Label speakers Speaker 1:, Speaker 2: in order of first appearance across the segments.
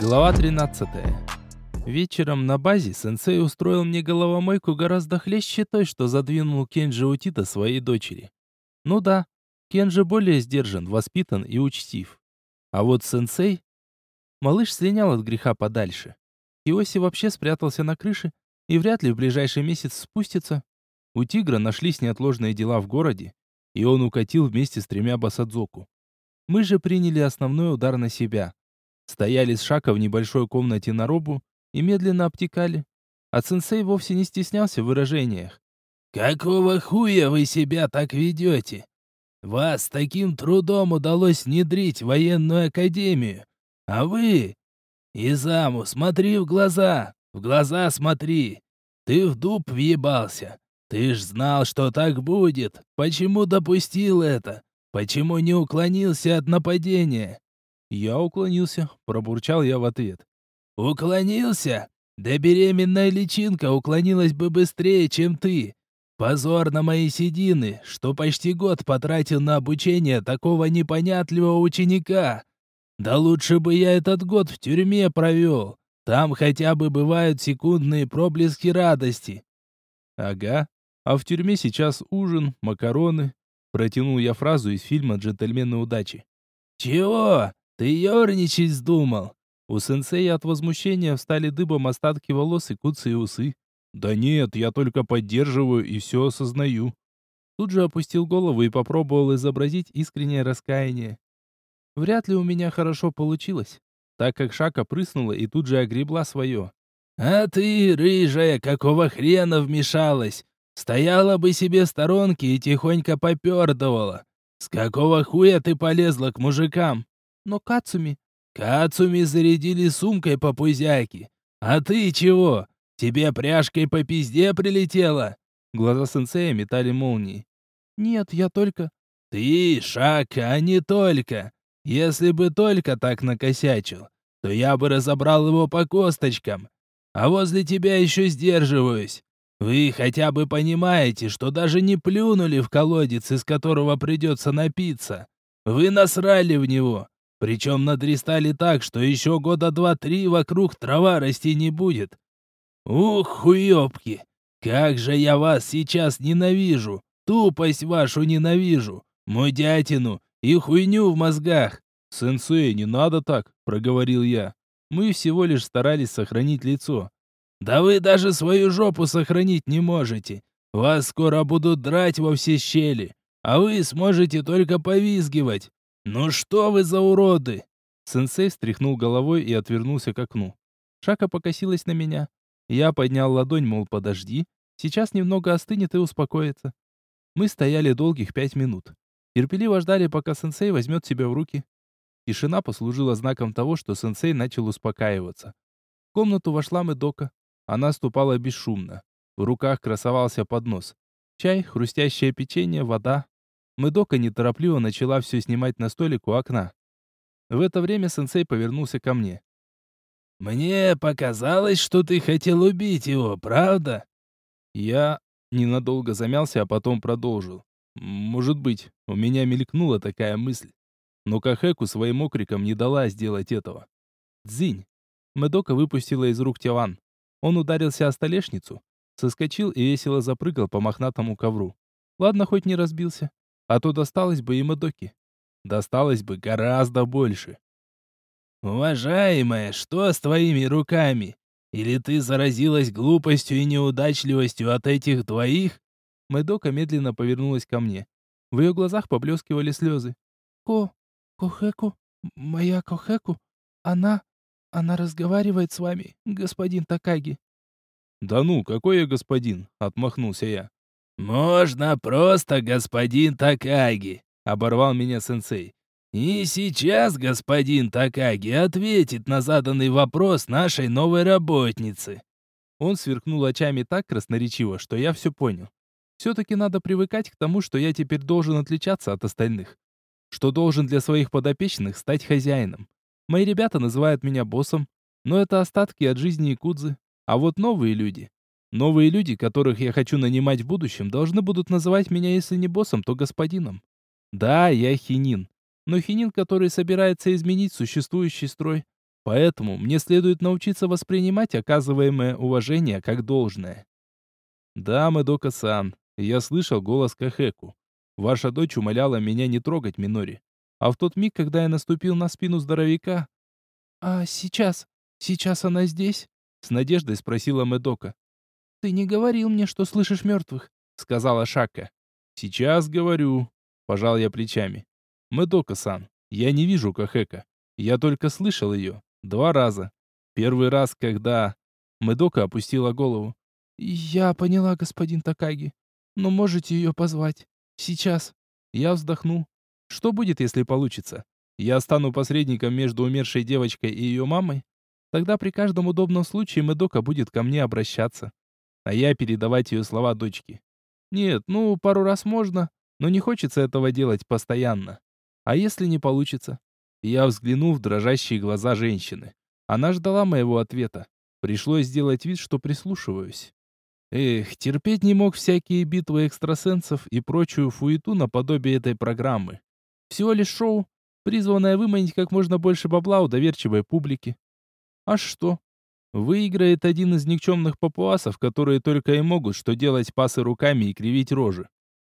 Speaker 1: Глава 13. Вечером на базе сенсей устроил мне головомойку гораздо хлеще той, что задвинул Кенджи Утита своей дочери. Ну да, Кенджи более сдержан, воспитан и учтив. А вот сенсей... Малыш слинял от греха подальше. Иоси вообще спрятался на крыше и вряд ли в ближайший месяц спустится. У тигра нашлись неотложные дела в городе, и он укатил вместе с тремя басадзоку. Мы же приняли основной удар на себя. Стояли с Шака в небольшой комнате на робу и медленно обтекали. А сенсей вовсе не стеснялся в выражениях.
Speaker 2: «Какого хуя вы себя так ведете? Вас таким трудом удалось внедрить в военную академию. А вы... Изаму, смотри в глаза, в глаза смотри. Ты в дуб въебался. Ты ж знал, что так будет. Почему допустил это? Почему не уклонился от нападения?
Speaker 1: «Я уклонился», — пробурчал я в ответ.
Speaker 2: «Уклонился? Да беременная личинка уклонилась бы быстрее, чем ты. Позор на мои седины, что почти год потратил на обучение такого непонятливого ученика. Да лучше бы я этот год в тюрьме провел. Там хотя бы бывают секундные проблески радости».
Speaker 1: «Ага, а в тюрьме сейчас ужин, макароны». Протянул я фразу из фильма «Джентльмены удачи».
Speaker 2: «Чего? «Ты ерничать вздумал!»
Speaker 1: У сенсея от возмущения встали дыбом остатки волос и куцые усы. «Да нет, я только поддерживаю и все осознаю». Тут же опустил голову и попробовал изобразить искреннее раскаяние. Вряд ли у меня хорошо получилось, так как Шака прыснула и тут же огребла свое.
Speaker 2: «А ты, рыжая, какого хрена вмешалась? Стояла бы себе в сторонке и тихонько попердывала. С какого хуя ты полезла к мужикам?»
Speaker 1: Но Кацуми...
Speaker 2: Кацуми зарядили сумкой по пузяке. А ты чего? Тебе пряжкой по пизде прилетело?
Speaker 1: Глаза сенсея метали молнии. Нет, я только...
Speaker 2: Ты, Шака, а не только. Если бы только так накосячил, то я бы разобрал его по косточкам. А возле тебя еще сдерживаюсь. Вы хотя бы понимаете, что даже не плюнули в колодец, из которого придется напиться. Вы насрали в него. Причем надристали так, что еще года два-три вокруг трава расти не будет. Ух, хуёбки! Как же я вас сейчас ненавижу! Тупость вашу ненавижу! Мой дятину и хуйню в мозгах!
Speaker 1: «Сенсей, не надо так», — проговорил я. «Мы всего лишь старались сохранить лицо».
Speaker 2: «Да вы даже свою жопу сохранить не можете. Вас скоро будут драть во все щели, а вы сможете только повизгивать. «Ну что вы за уроды!»
Speaker 1: Сенсей встряхнул головой и отвернулся к окну. Шака покосилась на меня. Я поднял ладонь, мол, подожди. Сейчас немного остынет и успокоится. Мы стояли долгих пять минут. Терпеливо ждали, пока сенсей возьмет себя в руки. Тишина послужила знаком того, что сенсей начал успокаиваться. В комнату вошла Медока. Она ступала бесшумно. В руках красовался поднос. Чай, хрустящее печенье, вода, Мэдока неторопливо начала все снимать на столик у окна. В это время сенсей повернулся ко мне.
Speaker 2: «Мне показалось, что ты хотел убить его, правда?»
Speaker 1: Я ненадолго замялся, а потом продолжил. «Может быть, у меня мелькнула такая мысль. Но Кахеку своим окриком не дала сделать этого. Дзинь!» Мэдока выпустила из рук Тяван. Он ударился о столешницу, соскочил и весело запрыгал по мохнатому ковру. Ладно, хоть не разбился а то досталось бы и Мадоке. Досталось бы гораздо больше.
Speaker 2: «Уважаемая, что с твоими руками? Или ты заразилась глупостью и неудачливостью от этих двоих?»
Speaker 1: Мэдока медленно повернулась ко мне. В ее глазах поблескивали слезы. «Ко... Кохеку? Моя Кохеку? Она... Она разговаривает с вами, господин Такаги». «Да ну, какой я господин?» — отмахнулся я.
Speaker 2: «Можно просто господин Такаги», — оборвал меня сенсей. «И сейчас господин Такаги ответит на заданный вопрос нашей новой работницы».
Speaker 1: Он сверкнул очами так красноречиво, что я все понял. Все-таки надо привыкать к тому, что я теперь должен отличаться от остальных. Что должен для своих подопечных стать хозяином. Мои ребята называют меня боссом, но это остатки от жизни Якудзы. А вот новые люди, Новые люди, которых я хочу нанимать в будущем, должны будут называть меня, если не боссом, то господином. Да, я хинин. Но хинин, который собирается изменить существующий строй. Поэтому мне следует научиться воспринимать оказываемое уважение как должное. Да, Мэдока-сан, я слышал голос Кахеку. Ваша дочь умоляла меня не трогать Минори. А в тот миг, когда я наступил на спину здоровяка... «А сейчас? Сейчас она здесь?» С надеждой спросила Мэдока. «Ты не говорил мне, что слышишь мертвых», — сказала Шака. «Сейчас говорю», — пожал я плечами. «Мэдока-сан, я не вижу Кахека. Я только слышал ее. Два раза. Первый раз, когда...» Мэдока опустила голову. «Я поняла, господин Такаги. Но можете ее позвать. Сейчас». Я вздохнул. «Что будет, если получится? Я стану посредником между умершей девочкой и ее мамой? Тогда при каждом удобном случае Мэдока будет ко мне обращаться. А я передавать ее слова дочке. Нет, ну, пару раз можно, но не хочется этого делать постоянно. А если не получится? Я взглянул в дрожащие глаза женщины. Она ждала моего ответа. Пришлось сделать вид, что прислушиваюсь. Эх, терпеть не мог всякие битвы экстрасенсов и прочую фуету наподобие этой программы. Всего лишь шоу, призванное выманить как можно больше бабла у доверчивой публики. А что? Выиграет один из никчемных папуасов, которые только и могут что делать пасы руками и кривить рожи.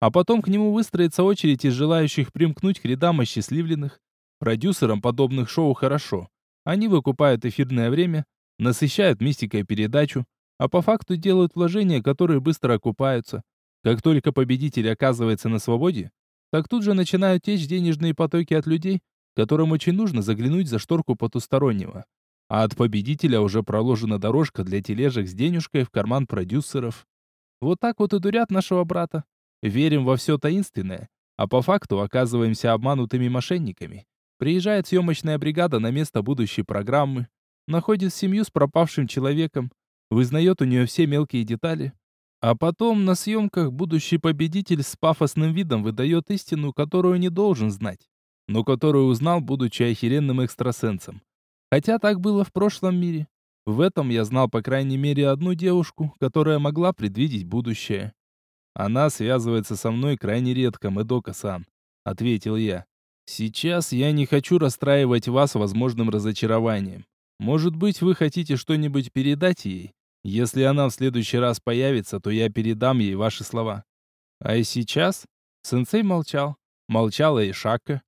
Speaker 1: А потом к нему выстроится очередь из желающих примкнуть к рядам осчастливленных. Продюсерам подобных шоу хорошо. Они выкупают эфирное время, насыщают мистикой передачу, а по факту делают вложения, которые быстро окупаются. Как только победитель оказывается на свободе, так тут же начинают течь денежные потоки от людей, которым очень нужно заглянуть за шторку потустороннего а от победителя уже проложена дорожка для тележек с денежкой в карман продюсеров. Вот так вот и дурят нашего брата. Верим во все таинственное, а по факту оказываемся обманутыми мошенниками. Приезжает съемочная бригада на место будущей программы, находит семью с пропавшим человеком, вызнает у нее все мелкие детали, а потом на съемках будущий победитель с пафосным видом выдает истину, которую не должен знать, но которую узнал, будучи охеренным экстрасенсом. Хотя так было в прошлом мире. В этом я знал по крайней мере одну девушку, которая могла предвидеть будущее. Она связывается со мной крайне редко, Мэдока-сан, ответил я. Сейчас я не хочу расстраивать вас возможным разочарованием. Может быть, вы хотите что-нибудь передать ей? Если она в следующий раз появится, то я передам ей ваши слова. А и сейчас сенсей молчал. Молчала и Шака.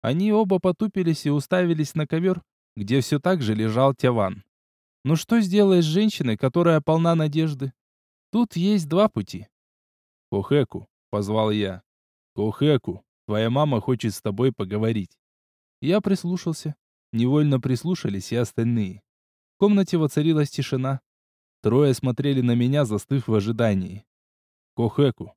Speaker 1: Они оба потупились и уставились на ковер, где все так же лежал Тяван. Ну что сделаешь с женщиной, которая полна надежды? Тут есть два пути. «Кохеку», — позвал я. «Кохеку, твоя мама хочет с тобой поговорить». Я прислушался. Невольно прислушались и остальные. В комнате воцарилась тишина. Трое смотрели на меня, застыв в ожидании. «Кохеку».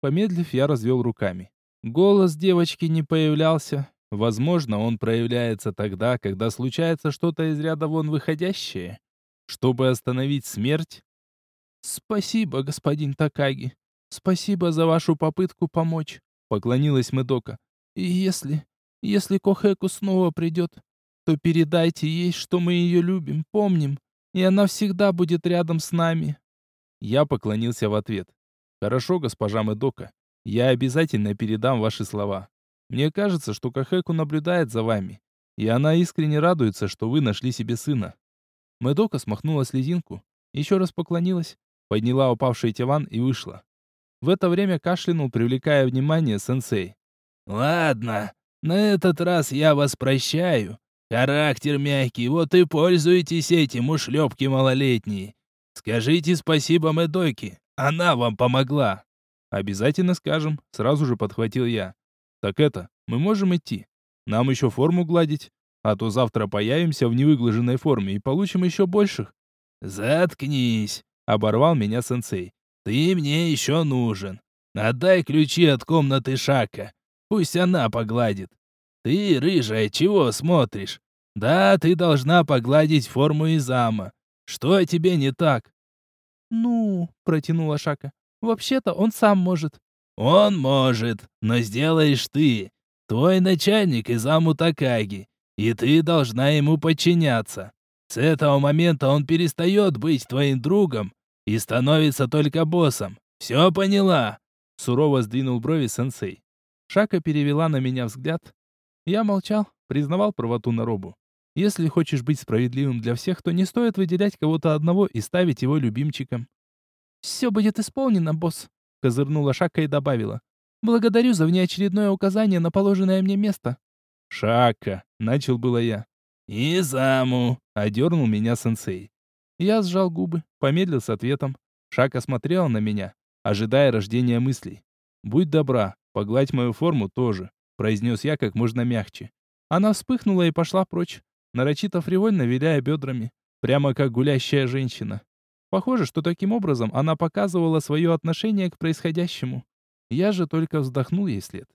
Speaker 1: Помедлив, я развел руками. Голос девочки не появлялся, Возможно, он проявляется тогда, когда случается что-то из ряда вон выходящее. Чтобы остановить смерть? Спасибо, господин Такаги. Спасибо за вашу попытку помочь, поклонилась Медока. И если, если Кохеку снова придет, то передайте ей, что мы ее любим, помним, и она всегда будет рядом с нами. Я поклонился в ответ. Хорошо, госпожа Медока. Я обязательно передам ваши слова. Мне кажется, что Кахеку наблюдает за вами, и она искренне радуется, что вы нашли себе сына». Мэдока смахнула слезинку, еще раз поклонилась, подняла упавший тиван и вышла. В это время кашлянул, привлекая внимание сенсей.
Speaker 2: «Ладно, на этот раз я вас прощаю. Характер мягкий, вот и пользуйтесь этим, ушлепки малолетние. Скажите спасибо Мэдоке, она вам помогла».
Speaker 1: «Обязательно скажем», — сразу же подхватил я. Так это, мы можем идти. Нам еще форму гладить, а то завтра появимся в невыглаженной форме и получим еще больших.
Speaker 2: Заткнись, оборвал меня сенсей. Ты мне еще нужен. Отдай ключи от комнаты Шака. Пусть она погладит. Ты, рыжая, чего смотришь? Да, ты должна погладить форму Изама. Что тебе не так?
Speaker 3: Ну, протянула Шака. Вообще-то он сам может.
Speaker 2: Он может, но сделаешь ты. Твой начальник Изаму Такаги, и ты должна ему подчиняться. С этого момента он перестает быть твоим другом и становится только боссом. Все поняла?» Сурово сдвинул брови сенсей.
Speaker 1: Шака перевела на меня взгляд. Я молчал, признавал правоту Наробу. Если хочешь быть справедливым для всех, то не стоит выделять кого-то одного и ставить его любимчиком.
Speaker 3: «Все будет исполнено, босс», — козырнула Шака и добавила. «Благодарю за внеочередное указание на положенное мне место».
Speaker 1: «Шака», — начал было я.
Speaker 2: «И заму», — одернул меня сенсей.
Speaker 1: Я сжал губы, помедлил с ответом. Шака смотрела на меня, ожидая рождения мыслей. «Будь добра, погладь мою форму тоже», — произнес я как можно мягче. Она вспыхнула и пошла прочь, нарочито фривольно виляя бедрами, прямо как гулящая женщина. Похоже, что таким образом она показывала свое отношение к происходящему. Я же только вздохнул ей след.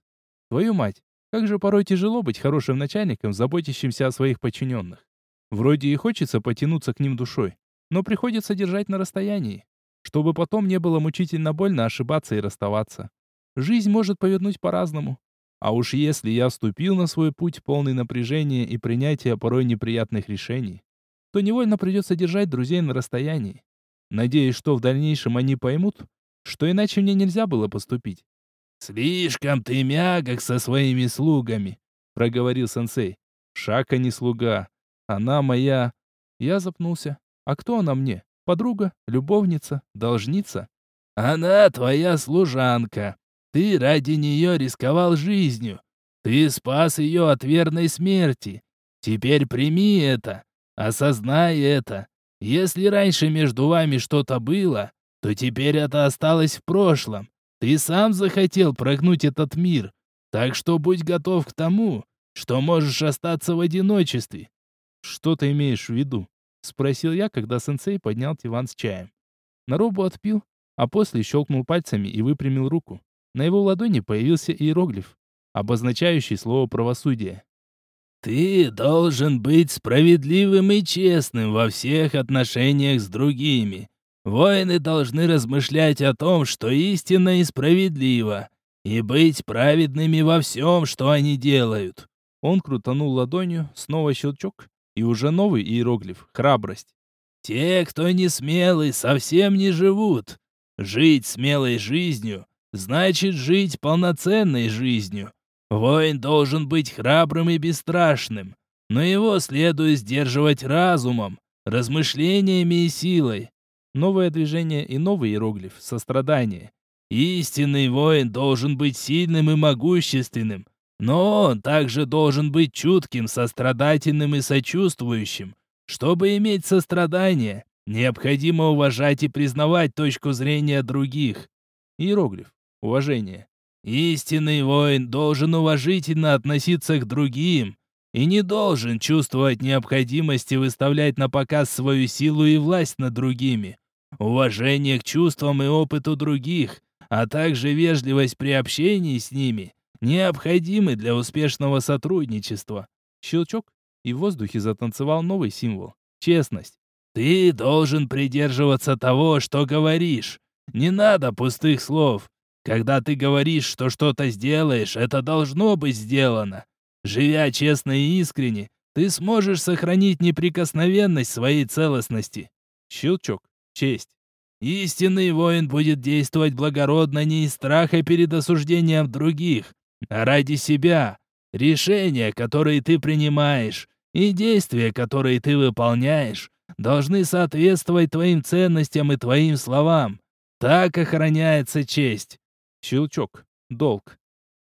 Speaker 1: Твою мать, как же порой тяжело быть хорошим начальником, заботящимся о своих подчиненных. Вроде и хочется потянуться к ним душой, но приходится держать на расстоянии, чтобы потом не было мучительно больно ошибаться и расставаться. Жизнь может повернуть по-разному. А уж если я вступил на свой путь полный напряжения и принятия порой неприятных решений, то невольно придется держать друзей на расстоянии. Надеюсь, что в дальнейшем они поймут, что иначе мне нельзя было поступить.
Speaker 2: «Слишком ты мягок со своими слугами», — проговорил сенсей.
Speaker 1: «Шака не слуга. Она моя...» Я запнулся. «А кто она мне? Подруга? Любовница? Должница?»
Speaker 2: «Она твоя служанка. Ты ради нее рисковал жизнью. Ты спас ее от верной смерти. Теперь прими это. Осознай это. Если раньше между вами что-то было, то теперь это осталось в прошлом. Ты сам захотел прогнуть этот мир, так что будь готов к тому, что можешь остаться в одиночестве.
Speaker 1: Что ты имеешь в виду? Спросил я, когда сенсей поднял диван с чаем. Наробу отпил, а после щелкнул пальцами и выпрямил руку. На его ладони появился иероглиф, обозначающий слово «правосудие».
Speaker 2: «Ты должен быть справедливым и честным во всех отношениях с другими. Воины должны размышлять о том, что истинно и справедливо, и быть праведными во всем, что они делают».
Speaker 1: Он крутанул ладонью, снова щелчок, и уже новый иероглиф — храбрость.
Speaker 2: «Те, кто не смелый, совсем не живут. Жить смелой жизнью значит жить полноценной жизнью. Воин должен быть храбрым и бесстрашным, но его следует сдерживать разумом, размышлениями и силой.
Speaker 1: Новое движение и новый иероглиф — сострадание.
Speaker 2: Истинный воин должен быть сильным и могущественным, но он также должен быть чутким, сострадательным и сочувствующим. Чтобы иметь сострадание, необходимо уважать и признавать точку зрения других.
Speaker 1: Иероглиф. Уважение.
Speaker 2: Истинный воин должен уважительно относиться к другим и не должен чувствовать необходимости выставлять на показ свою силу и власть над другими. Уважение к чувствам и опыту других, а также вежливость при общении с ними необходимы для успешного сотрудничества.
Speaker 1: Щелчок, и в воздухе затанцевал новый символ — честность.
Speaker 2: Ты должен придерживаться того, что говоришь. Не надо пустых слов. Когда ты говоришь, что что-то сделаешь, это должно быть сделано. Живя честно и искренне, ты сможешь сохранить неприкосновенность своей целостности.
Speaker 1: Щелчок. Честь.
Speaker 2: Истинный воин будет действовать благородно не из страха перед осуждением других, а ради себя. Решения, которые ты принимаешь, и действия, которые ты выполняешь, должны соответствовать твоим ценностям и твоим словам. Так охраняется честь.
Speaker 1: Щелчок. Долг.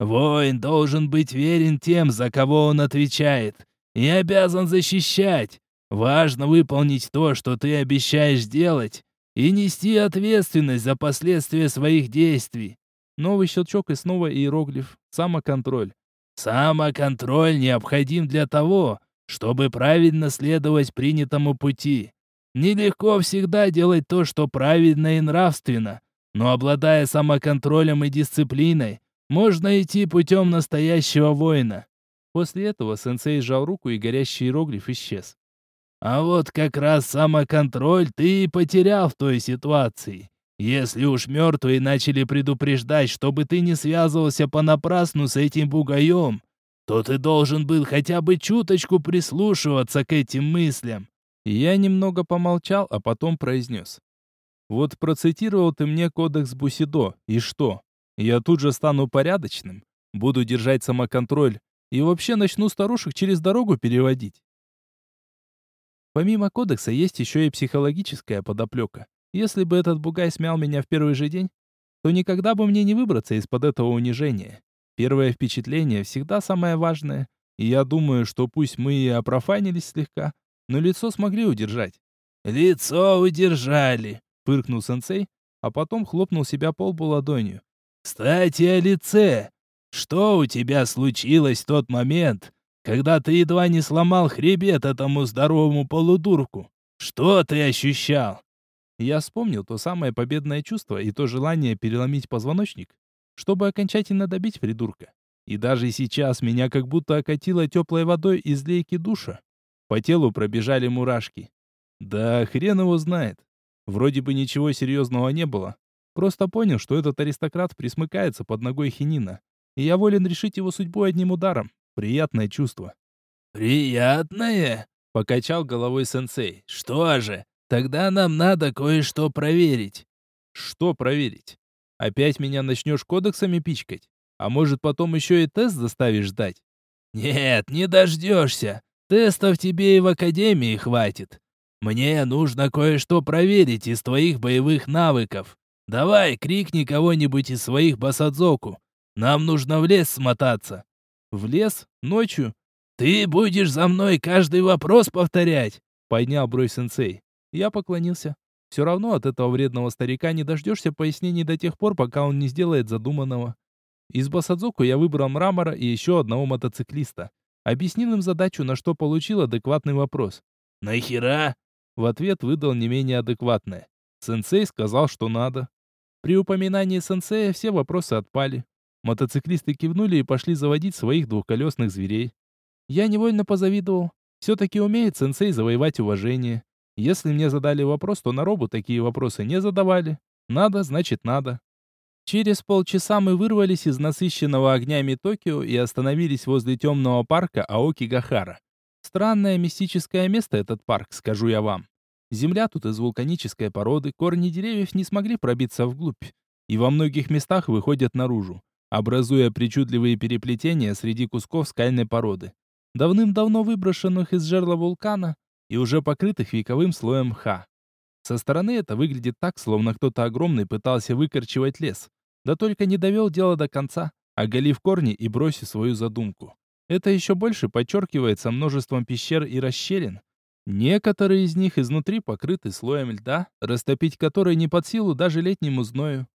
Speaker 2: Воин должен быть верен тем, за кого он отвечает, и обязан защищать. Важно выполнить то, что ты обещаешь сделать, и нести ответственность за последствия своих действий.
Speaker 1: Новый щелчок и снова иероглиф. Самоконтроль.
Speaker 2: Самоконтроль необходим для того, чтобы правильно следовать принятому пути. Нелегко всегда делать то, что правильно и нравственно, но обладая самоконтролем и дисциплиной, можно идти путем настоящего воина.
Speaker 1: После этого сенсей сжал руку, и горящий иероглиф исчез.
Speaker 2: А вот как раз самоконтроль ты и потерял в той ситуации. Если уж мертвые начали предупреждать, чтобы ты не связывался понапрасну с этим бугаем, то ты должен был хотя бы чуточку прислушиваться к этим мыслям.
Speaker 1: Я немного помолчал, а потом произнес. Вот процитировал ты мне кодекс Бусидо, и что? Я тут же стану порядочным, буду держать самоконтроль и вообще начну старушек через дорогу переводить. Помимо кодекса есть еще и психологическая подоплека. Если бы этот бугай смял меня в первый же день, то никогда бы мне не выбраться из-под этого унижения. Первое впечатление всегда самое важное, и я думаю, что пусть мы и опрофанились слегка, но лицо смогли удержать.
Speaker 2: «Лицо удержали», —
Speaker 1: фыркнул сенсей, а потом хлопнул себя по лбу ладонью.
Speaker 2: «Кстати, о лице. Что у тебя случилось в тот момент, когда ты едва не сломал хребет этому здоровому полудурку? Что ты ощущал?»
Speaker 1: Я вспомнил то самое победное чувство и то желание переломить позвоночник, чтобы окончательно добить придурка. И даже сейчас меня как будто окатило теплой водой из лейки душа. По телу пробежали мурашки. Да хрен его знает. Вроде бы ничего серьезного не было. Просто понял, что этот аристократ присмыкается под ногой хинина. И я волен решить его судьбу одним ударом. Приятное чувство.
Speaker 2: «Приятное?» — покачал головой сенсей. «Что же, тогда нам надо кое-что проверить».
Speaker 1: «Что проверить? Опять меня начнешь кодексами пичкать? А может, потом еще и тест заставишь ждать?»
Speaker 2: «Нет, не дождешься. Тестов тебе и в академии хватит. Мне нужно кое-что проверить из твоих боевых навыков. Давай, крикни кого-нибудь из своих басадзоку. Нам нужно в лес смотаться».
Speaker 1: «В лес? Ночью?»
Speaker 2: «Ты будешь за мной каждый вопрос повторять!»
Speaker 1: Поднял бровь сенсей. Я поклонился. Все равно от этого вредного старика не дождешься пояснений до тех пор, пока он не сделает задуманного. Из Басадзоку я выбрал мрамора и еще одного мотоциклиста. Объяснил им задачу, на что получил адекватный вопрос.
Speaker 2: «Нахера?»
Speaker 1: В ответ выдал не менее адекватное. Сенсей сказал, что надо. При упоминании сенсея все вопросы отпали. Мотоциклисты кивнули и пошли заводить своих двухколесных зверей. Я невольно позавидовал. Все-таки умеет сенсей завоевать уважение. Если мне задали вопрос, то на робу такие вопросы не задавали. Надо, значит надо. Через полчаса мы вырвались из насыщенного огнями Токио и остановились возле темного парка Аоки-Гахара. Странное мистическое место этот парк, скажу я вам. Земля тут из вулканической породы, корни деревьев не смогли пробиться вглубь, и во многих местах выходят наружу, образуя причудливые переплетения среди кусков скальной породы давным-давно выброшенных из жерла вулкана и уже покрытых вековым слоем мха. Со стороны это выглядит так, словно кто-то огромный пытался выкорчевать лес, да только не довел дело до конца, оголив корни и бросив свою задумку. Это еще больше подчеркивается множеством пещер и расщелин. Некоторые из них изнутри покрыты слоем льда, растопить который не под силу даже летнему зною.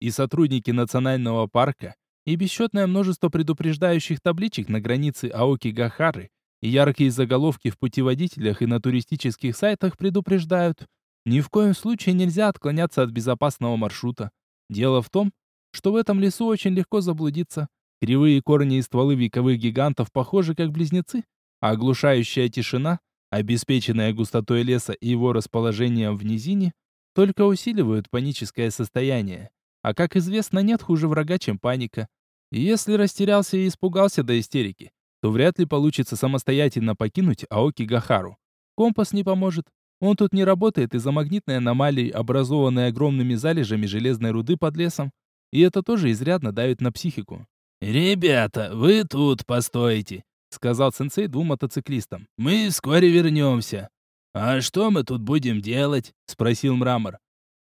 Speaker 1: И сотрудники национального парка и бесчетное множество предупреждающих табличек на границе Аоки-Гахары, и яркие заголовки в путеводителях и на туристических сайтах предупреждают, ни в коем случае нельзя отклоняться от безопасного маршрута. Дело в том, что в этом лесу очень легко заблудиться. Кривые корни и стволы вековых гигантов похожи как близнецы, а оглушающая тишина, обеспеченная густотой леса и его расположением в низине, только усиливают паническое состояние. А как известно, нет хуже врага, чем паника. И если растерялся и испугался до истерики, то вряд ли получится самостоятельно покинуть Аоки Гахару. Компас не поможет. Он тут не работает из-за магнитной аномалии, образованной огромными залежами железной руды под лесом. И это тоже изрядно давит на психику.
Speaker 2: «Ребята, вы тут постойте», — сказал сенсей двум мотоциклистам. «Мы вскоре вернемся». «А что мы тут будем делать?» — спросил Мрамор.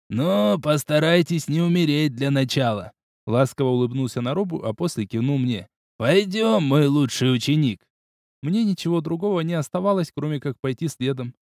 Speaker 2: Но постарайтесь не умереть для начала. Ласково улыбнулся на робу, а после кивнул мне. Пойдем, мой лучший ученик.
Speaker 1: Мне ничего другого не оставалось, кроме как пойти следом.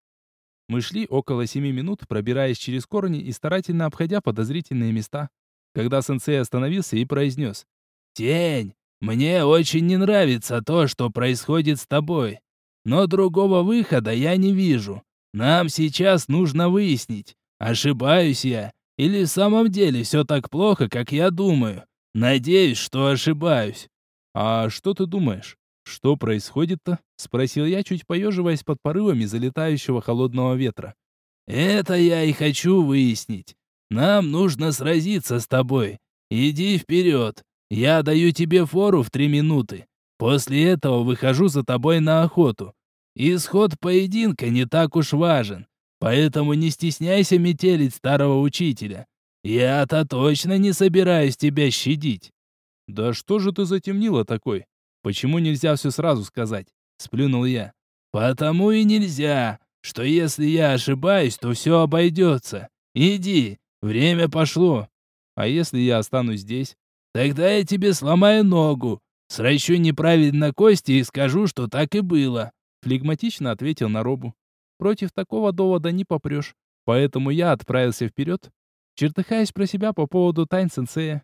Speaker 1: Мы шли около семи минут, пробираясь через корни и старательно обходя подозрительные места. Когда сенсей остановился и произнес.
Speaker 2: «Тень, мне очень не нравится то, что происходит с тобой. Но другого выхода я не вижу. Нам сейчас нужно выяснить, Ошибаюсь я? Или в самом деле все так плохо, как я думаю? Надеюсь, что ошибаюсь.
Speaker 1: А что ты думаешь? Что происходит-то? Спросил я, чуть поеживаясь под порывами залетающего холодного ветра.
Speaker 2: Это я и хочу выяснить. Нам нужно сразиться с тобой. Иди вперед. Я даю тебе фору в три минуты. После этого выхожу за тобой на охоту. Исход поединка не так уж важен. Поэтому не стесняйся метелить старого учителя. Я-то точно не собираюсь тебя щадить.
Speaker 1: Да что же ты затемнила такой? Почему нельзя все сразу сказать? Сплюнул я.
Speaker 2: Потому и нельзя, что если я ошибаюсь, то все обойдется. Иди, время пошло.
Speaker 1: А если я останусь здесь?
Speaker 2: Тогда я тебе сломаю ногу, сращу неправильно кости и скажу, что так и было.
Speaker 1: Флегматично ответил на робу. Против такого довода не попрешь. Поэтому я отправился вперед, чертыхаясь про себя по поводу тайн сенсея.